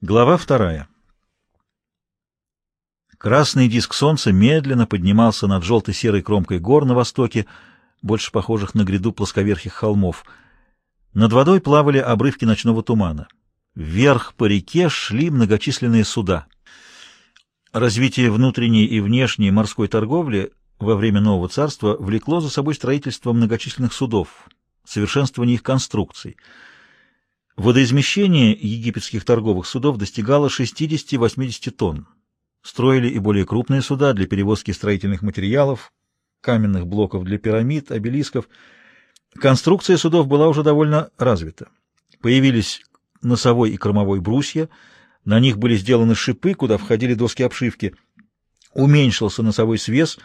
Глава вторая. Красный диск солнца медленно поднимался над желто-серой кромкой гор на востоке, больше похожих на гряду плосковерхих холмов. Над водой плавали обрывки ночного тумана. Вверх по реке шли многочисленные суда. Развитие внутренней и внешней морской торговли во время Нового Царства влекло за собой строительство многочисленных судов, совершенствование их конструкций — Водоизмещение египетских торговых судов достигало 60-80 тонн. Строили и более крупные суда для перевозки строительных материалов, каменных блоков для пирамид, обелисков. Конструкция судов была уже довольно развита. Появились носовой и кормовой брусья, на них были сделаны шипы, куда входили доски обшивки. Уменьшился носовой свес,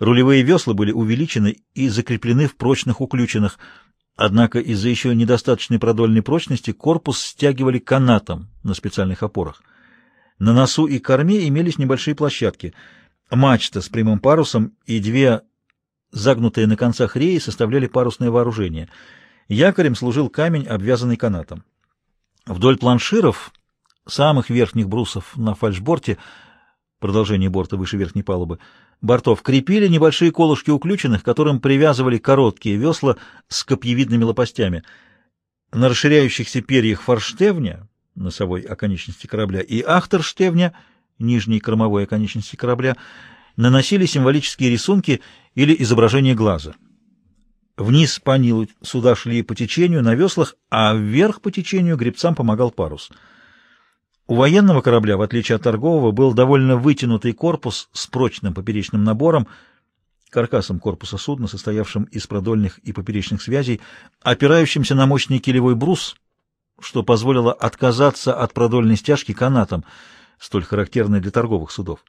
рулевые весла были увеличены и закреплены в прочных уключенных – Однако из-за еще недостаточной продольной прочности корпус стягивали канатом на специальных опорах. На носу и корме имелись небольшие площадки. Мачта с прямым парусом и две загнутые на концах реи составляли парусное вооружение. Якорем служил камень, обвязанный канатом. Вдоль планширов, самых верхних брусов на фальшборте, продолжение борта выше верхней палубы, бортов крепили небольшие колышки уключенных, которым привязывали короткие весла с копьевидными лопастями. На расширяющихся перьях форштевня, носовой оконечности корабля, и ахтерштевня, нижней кормовой оконечности корабля, наносили символические рисунки или изображение глаза. Вниз по Нилу суда шли по течению на веслах, а вверх по течению гребцам помогал парус — у военного корабля, в отличие от торгового, был довольно вытянутый корпус с прочным поперечным набором, каркасом корпуса судна, состоявшим из продольных и поперечных связей, опирающимся на мощный килевой брус, что позволило отказаться от продольной стяжки канатом, столь характерной для торговых судов.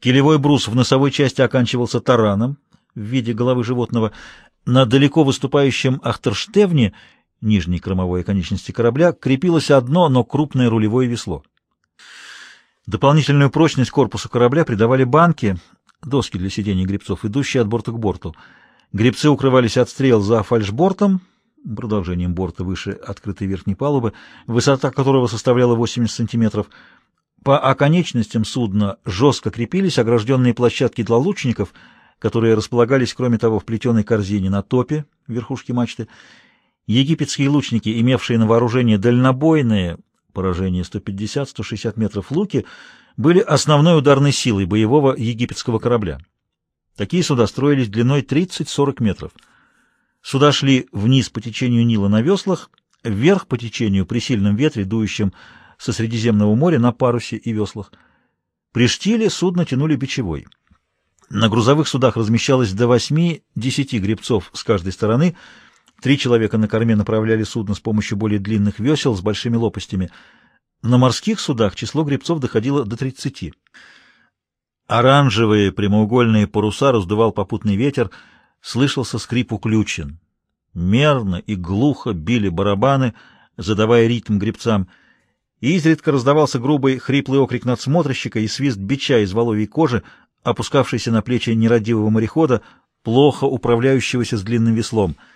Килевой брус в носовой части оканчивался тараном в виде головы животного. На далеко выступающем ахтерштевне нижней кормовой конечности корабля крепилось одно, но крупное рулевое весло. Дополнительную прочность корпусу корабля придавали банки, доски для сидения гребцов, идущие от борта к борту. Гребцы укрывались от стрел за фальшбортом, продолжением борта выше открытой верхней палубы, высота которого составляла 80 сантиметров. По оконечностям судна жестко крепились огражденные площадки для лучников, которые располагались, кроме того, в плетеной корзине на топе верхушки мачты, Египетские лучники, имевшие на вооружении дальнобойные, поражение 150-160 метров луки, были основной ударной силой боевого египетского корабля. Такие суда строились длиной 30-40 метров. Суда шли вниз по течению Нила на веслах, вверх по течению при сильном ветре, дующем со Средиземного моря на парусе и веслах. При штиле судно тянули бичевой. На грузовых судах размещалось до 8-10 гребцов с каждой стороны – Три человека на корме направляли судно с помощью более длинных весел с большими лопастями. На морских судах число гребцов доходило до 30. Оранжевые прямоугольные паруса раздувал попутный ветер, слышался скрип уключен. Мерно и глухо били барабаны, задавая ритм гребцам. Изредка раздавался грубый хриплый окрик надсмотрщика и свист бича из воловьей кожи, опускавшийся на плечи нерадивого морехода, плохо управляющегося с длинным веслом —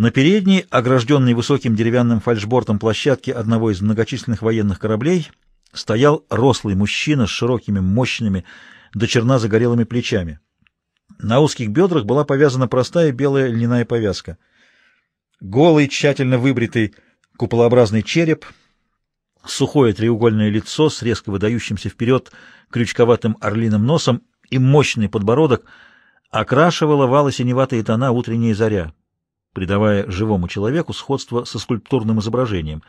на передней, огражденной высоким деревянным фальшбортом площадке одного из многочисленных военных кораблей, стоял рослый мужчина с широкими, мощными, до черна загорелыми плечами. На узких бедрах была повязана простая белая льняная повязка. Голый, тщательно выбритый куполообразный череп, сухое треугольное лицо с резко выдающимся вперед крючковатым орлиным носом и мощный подбородок окрашивала вало-синеватые тона утренняя заря придавая живому человеку сходство со скульптурным изображением.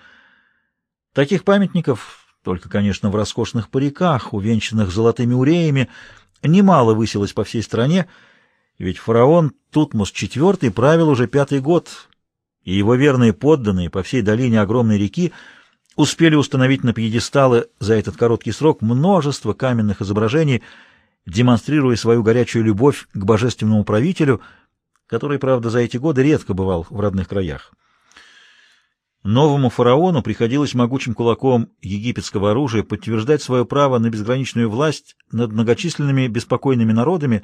Таких памятников, только, конечно, в роскошных париках, увенчанных золотыми уреями, немало высилось по всей стране, ведь фараон Тутмос IV правил уже пятый год, и его верные подданные по всей долине огромной реки успели установить на пьедесталы за этот короткий срок множество каменных изображений, демонстрируя свою горячую любовь к божественному правителю — который, правда, за эти годы редко бывал в родных краях. Новому фараону приходилось могучим кулаком египетского оружия подтверждать свое право на безграничную власть над многочисленными беспокойными народами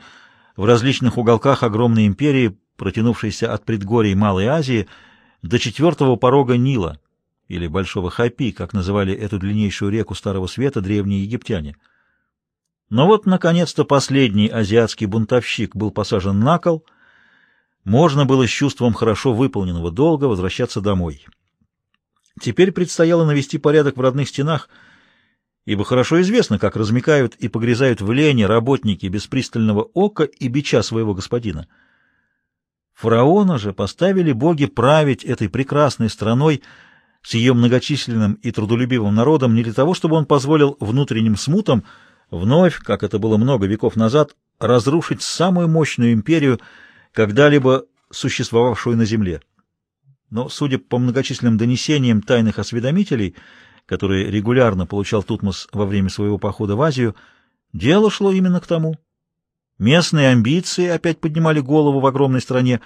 в различных уголках огромной империи, протянувшейся от предгорий Малой Азии до четвертого порога Нила или Большого Хапи, как называли эту длиннейшую реку Старого Света древние египтяне. Но вот, наконец-то, последний азиатский бунтовщик был посажен на кол, можно было с чувством хорошо выполненного долга возвращаться домой. Теперь предстояло навести порядок в родных стенах, ибо хорошо известно, как размекают и погрязают в лени работники без пристального ока и бича своего господина. Фараона же поставили боги править этой прекрасной страной, с ее многочисленным и трудолюбивым народом не для того, чтобы он позволил внутренним смутам вновь, как это было много веков назад, разрушить самую мощную империю, когда-либо существовавшую на земле. Но, судя по многочисленным донесениям тайных осведомителей, которые регулярно получал Тутмос во время своего похода в Азию, дело шло именно к тому. Местные амбиции опять поднимали голову в огромной стране,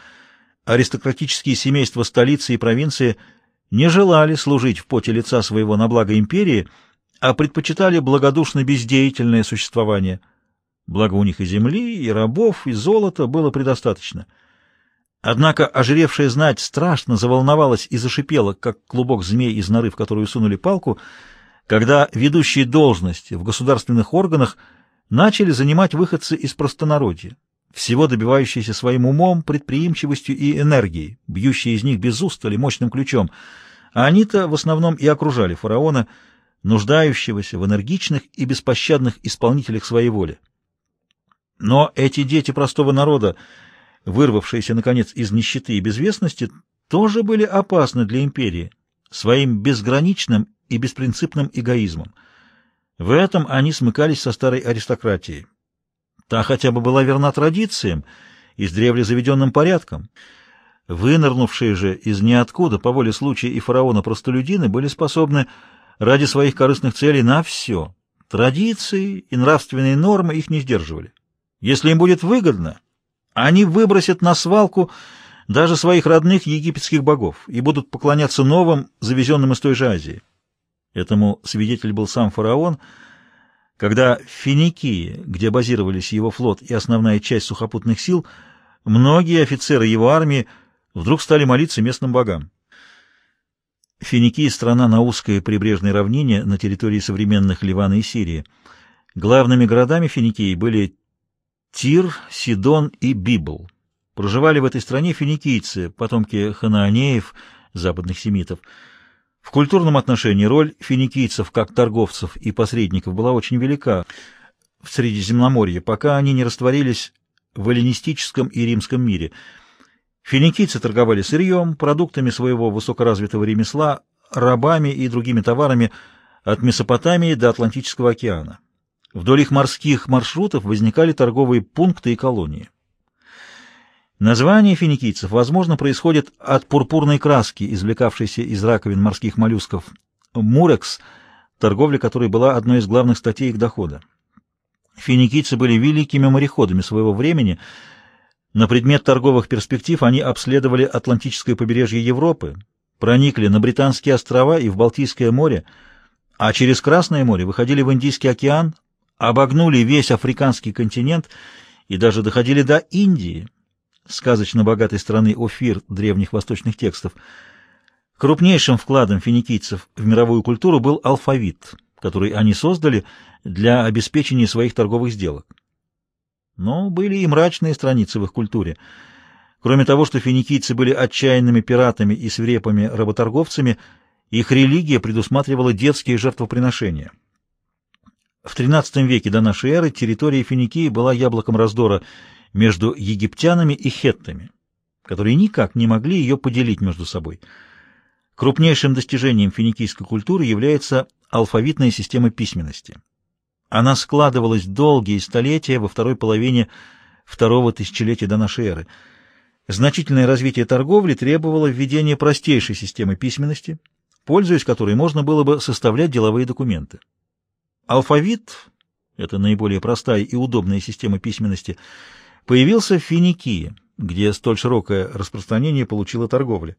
аристократические семейства столицы и провинции – не желали служить в поте лица своего на благо империи, а предпочитали благодушно бездеятельное существование. Благо у них и земли, и рабов, и золота было предостаточно. Однако ожиревшая знать страшно заволновалась и зашипела, как клубок змей из норы, в которую сунули палку, когда ведущие должности в государственных органах начали занимать выходцы из простонародья всего добивающиеся своим умом, предприимчивостью и энергией, бьющие из них без устали мощным ключом. А они-то в основном и окружали фараона, нуждающегося в энергичных и беспощадных исполнителях своей воли. Но эти дети простого народа, вырвавшиеся, наконец, из нищеты и безвестности, тоже были опасны для империи своим безграничным и беспринципным эгоизмом. В этом они смыкались со старой аристократией. Та хотя бы была верна традициям и с древле заведенным порядком. Вынырнувшие же из ниоткуда по воле случая и фараона простолюдины были способны ради своих корыстных целей на все. Традиции и нравственные нормы их не сдерживали. Если им будет выгодно, они выбросят на свалку даже своих родных египетских богов и будут поклоняться новым, завезенным из той же Азии. Этому свидетель был сам фараон — когда Финикии, где базировались его флот и основная часть сухопутных сил, многие офицеры его армии вдруг стали молиться местным богам. Финикия — страна на узкой прибрежной равнине на территории современных Ливана и Сирии. Главными городами Финикии были Тир, Сидон и Библ. Проживали в этой стране финикийцы, потомки ханаанеев, западных семитов — в культурном отношении роль финикийцев как торговцев и посредников была очень велика в Средиземноморье, пока они не растворились в эллинистическом и римском мире. Финикийцы торговали сырьем, продуктами своего высокоразвитого ремесла, рабами и другими товарами от Месопотамии до Атлантического океана. Вдоль их морских маршрутов возникали торговые пункты и колонии. Название финикийцев, возможно, происходит от пурпурной краски, извлекавшейся из раковин морских моллюсков, мурекс, торговля которой была одной из главных статей их дохода. Финикийцы были великими мореходами своего времени. На предмет торговых перспектив они обследовали Атлантическое побережье Европы, проникли на Британские острова и в Балтийское море, а через Красное море выходили в Индийский океан, обогнули весь африканский континент и даже доходили до Индии, сказочно богатой страны Офир древних восточных текстов. Крупнейшим вкладом финикийцев в мировую культуру был алфавит, который они создали для обеспечения своих торговых сделок. Но были и мрачные страницы в их культуре. Кроме того, что финикийцы были отчаянными пиратами и свирепыми работорговцами, их религия предусматривала детские жертвоприношения. В XIII веке до нашей эры территория Финикии была яблоком раздора между египтянами и хеттами, которые никак не могли ее поделить между собой. Крупнейшим достижением финикийской культуры является алфавитная система письменности. Она складывалась долгие столетия во второй половине второго тысячелетия до нашей эры. Значительное развитие торговли требовало введения простейшей системы письменности, пользуясь которой можно было бы составлять деловые документы. Алфавит — это наиболее простая и удобная система письменности — появился в Финикии, где столь широкое распространение получила торговля.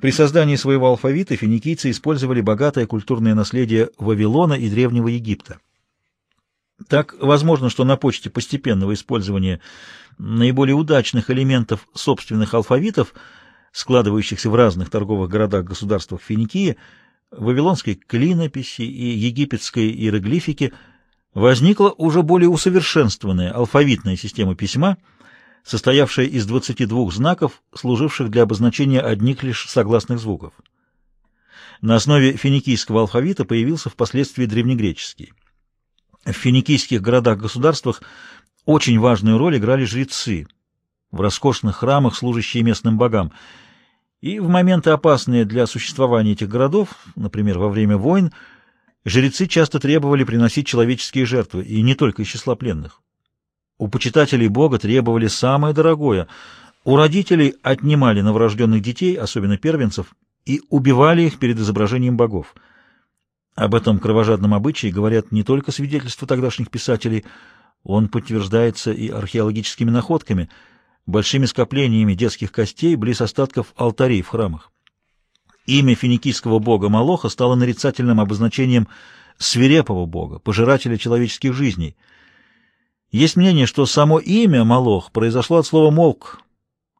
При создании своего алфавита финикийцы использовали богатое культурное наследие Вавилона и Древнего Египта. Так, возможно, что на почте постепенного использования наиболее удачных элементов собственных алфавитов складывающихся в разных торговых городах-государствах Финикии, вавилонской клинописи и египетской иероглифики, возникла уже более усовершенствованная алфавитная система письма, состоявшая из 22 знаков, служивших для обозначения одних лишь согласных звуков. На основе финикийского алфавита появился впоследствии древнегреческий. В финикийских городах-государствах очень важную роль играли жрецы в роскошных храмах, служащие местным богам, и в моменты опасные для существования этих городов, например, во время войн, жрецы часто требовали приносить человеческие жертвы, и не только из числа пленных. У почитателей Бога требовали самое дорогое. У родителей отнимали новорожденных детей, особенно первенцев, и убивали их перед изображением богов. Об этом кровожадном обычае говорят не только свидетельства тогдашних писателей, он подтверждается и археологическими находками – большими скоплениями детских костей близ остатков алтарей в храмах. Имя финикийского бога Молоха стало нарицательным обозначением свирепого бога, пожирателя человеческих жизней. Есть мнение, что само имя Молох произошло от слова «молк»,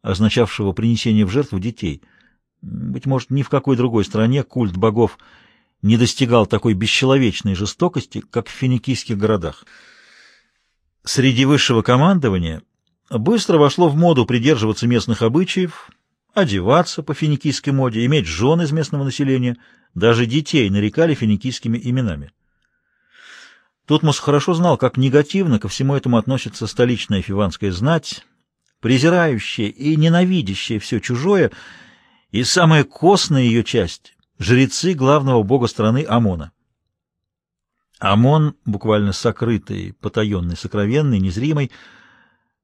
означавшего принесение в жертву детей. Быть может, ни в какой другой стране культ богов не достигал такой бесчеловечной жестокости, как в финикийских городах. Среди высшего командования – быстро вошло в моду придерживаться местных обычаев, одеваться по финикийской моде, иметь жен из местного населения, даже детей нарекали финикийскими именами. Тутмос хорошо знал, как негативно ко всему этому относится столичная фиванская знать, презирающая и ненавидящая все чужое, и самая костная ее часть — жрецы главного бога страны Амона. Амон, буквально сокрытый, потаенный, сокровенный, незримый —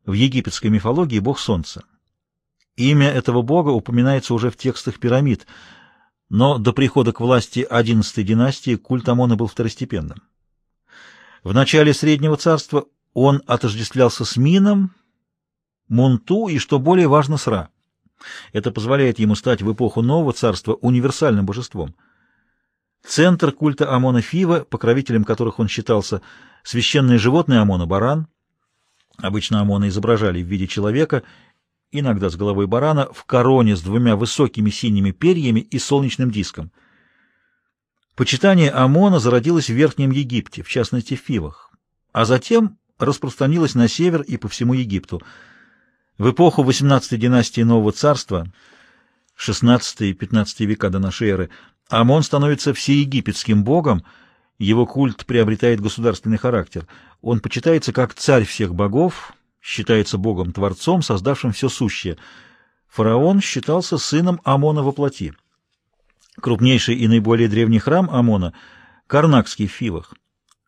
в египетской мифологии бог солнца. Имя этого бога упоминается уже в текстах пирамид, но до прихода к власти XI династии культ Амона был второстепенным. В начале Среднего царства он отождествлялся с Мином, Мунту и, что более важно, с Ра. Это позволяет ему стать в эпоху Нового царства универсальным божеством. Центр культа Амона Фива, покровителем которых он считался, священное животное Амона – баран – Обычно Амона изображали в виде человека, иногда с головой барана, в короне с двумя высокими синими перьями и солнечным диском. Почитание Амона зародилось в Верхнем Египте, в частности в Фивах, а затем распространилось на север и по всему Египту. В эпоху 18-й династии Нового Царства, 16-15 века до нашей эры, Амон становится всеегипетским богом, его культ приобретает государственный характер. Он почитается как царь всех богов, считается богом-творцом, создавшим все сущее. Фараон считался сыном Амона во плоти. Крупнейший и наиболее древний храм Амона — Карнакский в Фивах.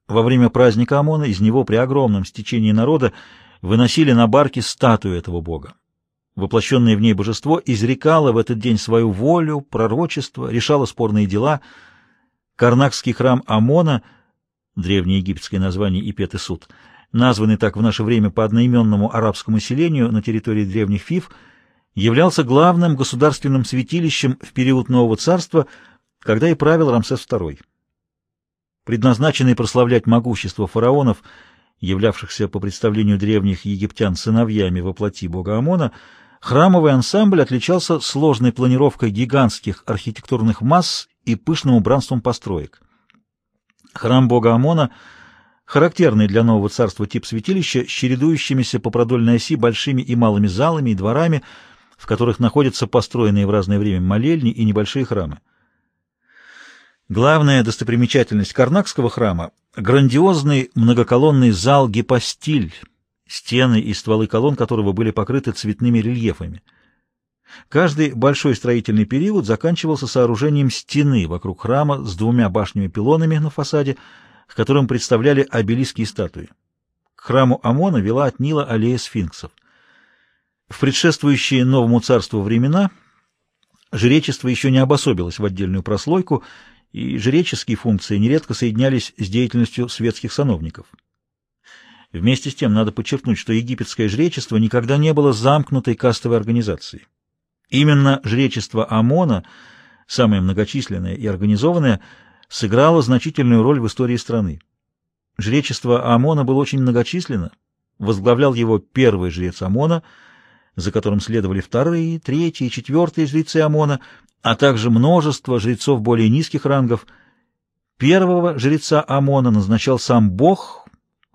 Во время праздника Амона из него при огромном стечении народа выносили на барке статую этого бога. Воплощенное в ней божество изрекало в этот день свою волю, пророчество, решало спорные дела — Карнакский храм Амона, древнеегипетское название Ипет и Суд, названный так в наше время по одноименному арабскому селению на территории древних Фив, являлся главным государственным святилищем в период Нового Царства, когда и правил Рамсес II. Предназначенный прославлять могущество фараонов, являвшихся по представлению древних египтян сыновьями во плоти бога Амона, храмовый ансамбль отличался сложной планировкой гигантских архитектурных масс и пышным убранством построек. Храм бога Амона — характерный для нового царства тип святилища с чередующимися по продольной оси большими и малыми залами и дворами, в которых находятся построенные в разное время молельни и небольшие храмы. Главная достопримечательность Карнакского храма — грандиозный многоколонный зал Гипостиль, стены и стволы колонн которого были покрыты цветными рельефами — Каждый большой строительный период заканчивался сооружением стены вокруг храма с двумя башнями-пилонами на фасаде, к которым представляли обелиски и статуи. К храму Амона вела от Нила аллея сфинксов. В предшествующие новому царству времена жречество еще не обособилось в отдельную прослойку, и жреческие функции нередко соединялись с деятельностью светских сановников. Вместе с тем надо подчеркнуть, что египетское жречество никогда не было замкнутой кастовой организацией. Именно жречество Амона, самое многочисленное и организованное, сыграло значительную роль в истории страны. Жречество Амона было очень многочисленно, возглавлял его первый жрец Амона, за которым следовали вторые, третьи и четвертые жрецы Амона, а также множество жрецов более низких рангов. Первого жреца Амона назначал сам Бог,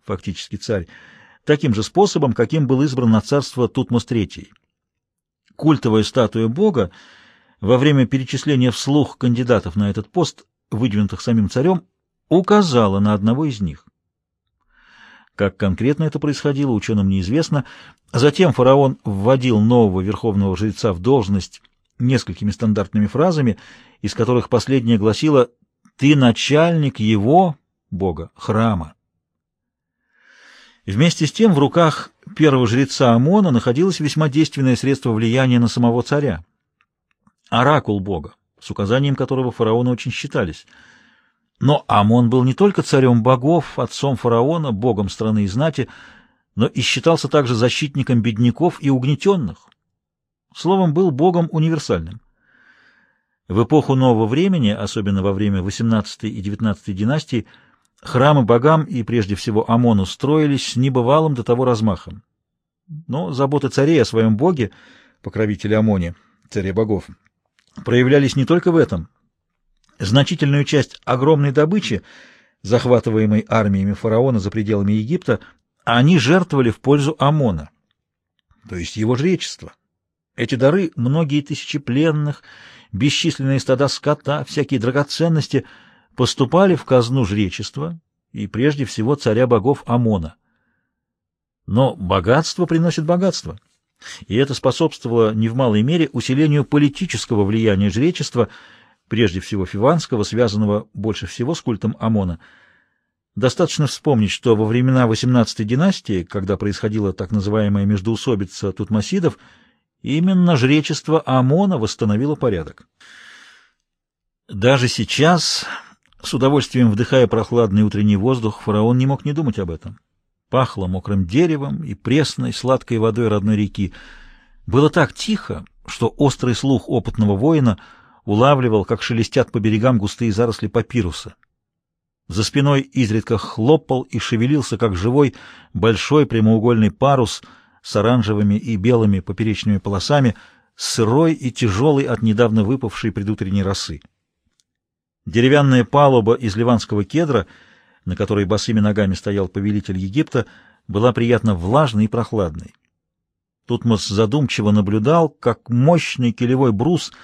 фактически царь, таким же способом, каким был избран на царство Тутмос III. Культовая статуя Бога во время перечисления вслух кандидатов на этот пост, выдвинутых самим царем, указала на одного из них. Как конкретно это происходило, ученым неизвестно. Затем фараон вводил нового верховного жреца в должность несколькими стандартными фразами, из которых последняя гласила «Ты начальник его, Бога, храма». Вместе с тем в руках первого жреца Амона находилось весьма действенное средство влияния на самого царя — оракул Бога, с указанием которого фараоны очень считались — но Амон был не только царем богов, отцом фараона, богом страны и знати, но и считался также защитником бедняков и угнетенных. Словом, был богом универсальным. В эпоху нового времени, особенно во время XVIII и XIX династий, храмы богам и прежде всего Амону строились с небывалым до того размахом. Но заботы царей о своем боге, покровителе Амоне, царе богов, проявлялись не только в этом, Значительную часть огромной добычи, захватываемой армиями фараона за пределами Египта, они жертвовали в пользу Амона, то есть его жречества. Эти дары, многие тысячи пленных, бесчисленные стада скота, всякие драгоценности поступали в казну жречества и прежде всего царя богов Амона. Но богатство приносит богатство, и это способствовало не в малой мере усилению политического влияния жречества – прежде всего фиванского, связанного больше всего с культом Амона. Достаточно вспомнить, что во времена XVIII династии, когда происходила так называемая междоусобица тутмосидов, именно жречество Амона восстановило порядок. Даже сейчас, с удовольствием вдыхая прохладный утренний воздух, фараон не мог не думать об этом. Пахло мокрым деревом и пресной, сладкой водой родной реки. Было так тихо, что острый слух опытного воина — улавливал, как шелестят по берегам густые заросли папируса. За спиной изредка хлопал и шевелился, как живой, большой прямоугольный парус с оранжевыми и белыми поперечными полосами, сырой и тяжелый от недавно выпавшей предутренней росы. Деревянная палуба из ливанского кедра, на которой босыми ногами стоял повелитель Египта, была приятно влажной и прохладной. Тутмос задумчиво наблюдал, как мощный килевой брус —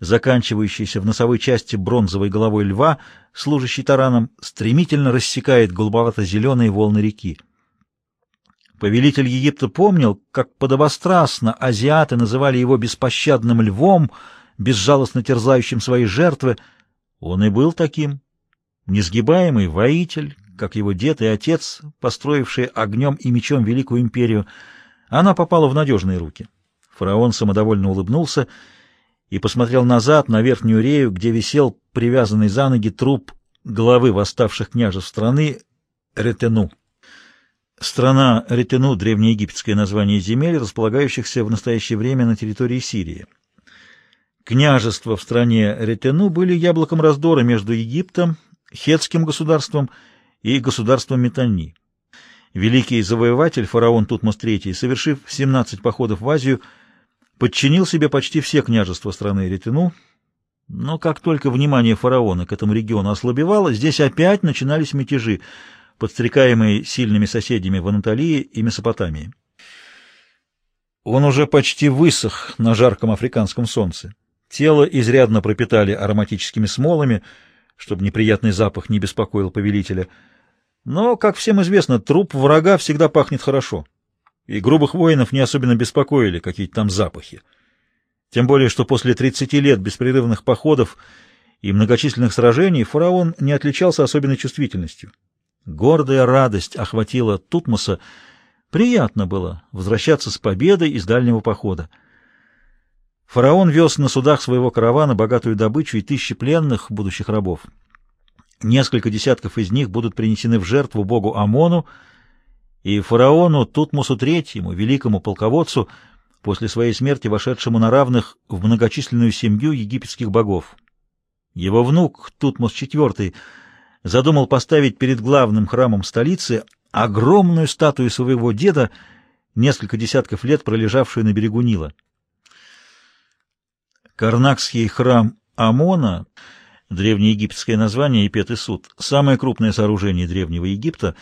заканчивающийся в носовой части бронзовой головой льва, служащий тараном, стремительно рассекает голубовато-зеленые волны реки. Повелитель Египта помнил, как подобострастно азиаты называли его беспощадным львом, безжалостно терзающим свои жертвы. Он и был таким. Несгибаемый воитель, как его дед и отец, построившие огнем и мечом великую империю, она попала в надежные руки. Фараон самодовольно улыбнулся и посмотрел назад на верхнюю рею, где висел привязанный за ноги труп главы восставших княжеств страны Ретену. Страна Ретену — древнеегипетское название земель, располагающихся в настоящее время на территории Сирии. Княжества в стране Ретену были яблоком раздора между Египтом, Хетским государством и государством Метани. Великий завоеватель, фараон Тутмос III, совершив 17 походов в Азию, подчинил себе почти все княжества страны Ретину, но как только внимание фараона к этому региону ослабевало, здесь опять начинались мятежи, подстрекаемые сильными соседями в Анатолии и Месопотамии. Он уже почти высох на жарком африканском солнце. Тело изрядно пропитали ароматическими смолами, чтобы неприятный запах не беспокоил повелителя. Но, как всем известно, труп врага всегда пахнет хорошо и грубых воинов не особенно беспокоили какие-то там запахи. Тем более, что после 30 лет беспрерывных походов и многочисленных сражений фараон не отличался особенной чувствительностью. Гордая радость охватила Тутмоса. Приятно было возвращаться с победой из дальнего похода. Фараон вез на судах своего каравана богатую добычу и тысячи пленных, будущих рабов. Несколько десятков из них будут принесены в жертву богу Амону, и фараону Тутмосу III, великому полководцу, после своей смерти вошедшему на равных в многочисленную семью египетских богов. Его внук Тутмос IV задумал поставить перед главным храмом столицы огромную статую своего деда, несколько десятков лет пролежавшую на берегу Нила. Карнакский храм Амона, древнеегипетское название и Петый суд, самое крупное сооружение Древнего Египта,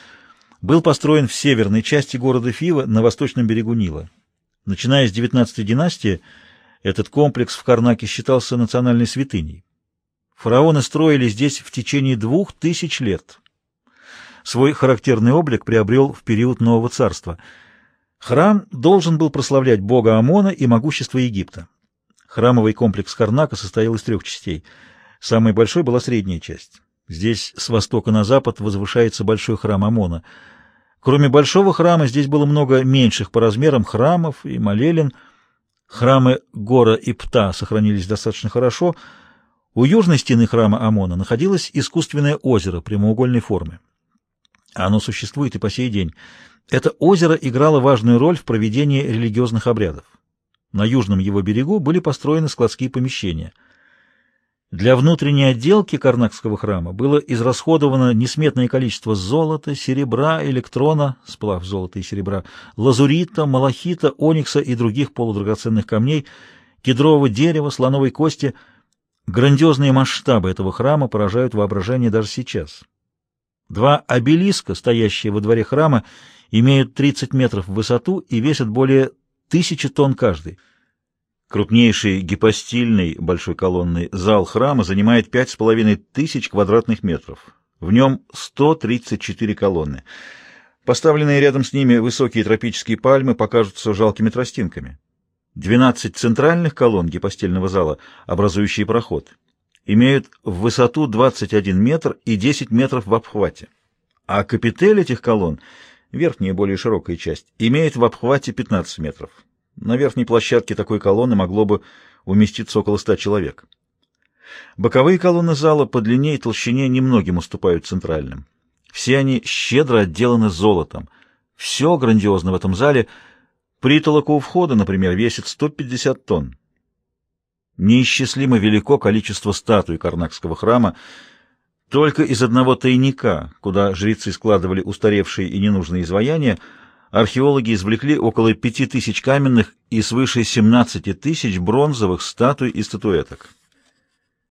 был построен в северной части города Фива на восточном берегу Нила. Начиная с XIX династии, этот комплекс в Карнаке считался национальной святыней. Фараоны строили здесь в течение двух тысяч лет. Свой характерный облик приобрел в период Нового Царства. Храм должен был прославлять бога Амона и могущество Египта. Храмовый комплекс Карнака состоял из трех частей. Самой большой была средняя часть. Здесь с востока на запад возвышается большой храм Амона. Кроме большого храма, здесь было много меньших по размерам храмов и молелин. Храмы Гора и Пта сохранились достаточно хорошо — у южной стены храма Амона находилось искусственное озеро прямоугольной формы. Оно существует и по сей день. Это озеро играло важную роль в проведении религиозных обрядов. На южном его берегу были построены складские помещения. Для внутренней отделки Карнакского храма было израсходовано несметное количество золота, серебра, электрона, сплав золота и серебра, лазурита, малахита, оникса и других полудрагоценных камней, кедрового дерева, слоновой кости – Грандиозные масштабы этого храма поражают воображение даже сейчас. Два обелиска, стоящие во дворе храма, имеют 30 метров в высоту и весят более тысячи тонн каждый. Крупнейший гипостильный большой колонный зал храма занимает 5,5 тысяч квадратных метров. В нем 134 колонны. Поставленные рядом с ними высокие тропические пальмы покажутся жалкими тростинками. 12 центральных колонн гипостельного зала, образующие проход, имеют в высоту 21 метр и 10 метров в обхвате, а капитель этих колонн, верхняя более широкая часть, имеет в обхвате 15 метров. На верхней площадке такой колонны могло бы уместиться около 100 человек. Боковые колонны зала по длине и толщине немногим уступают центральным. Все они щедро отделаны золотом. Все грандиозно в этом зале — Притолока у входа, например, весит 150 тонн. Неисчислимо велико количество статуй Карнакского храма. Только из одного тайника, куда жрецы складывали устаревшие и ненужные изваяния, археологи извлекли около пяти тысяч каменных и свыше 17 тысяч бронзовых статуй и статуэток.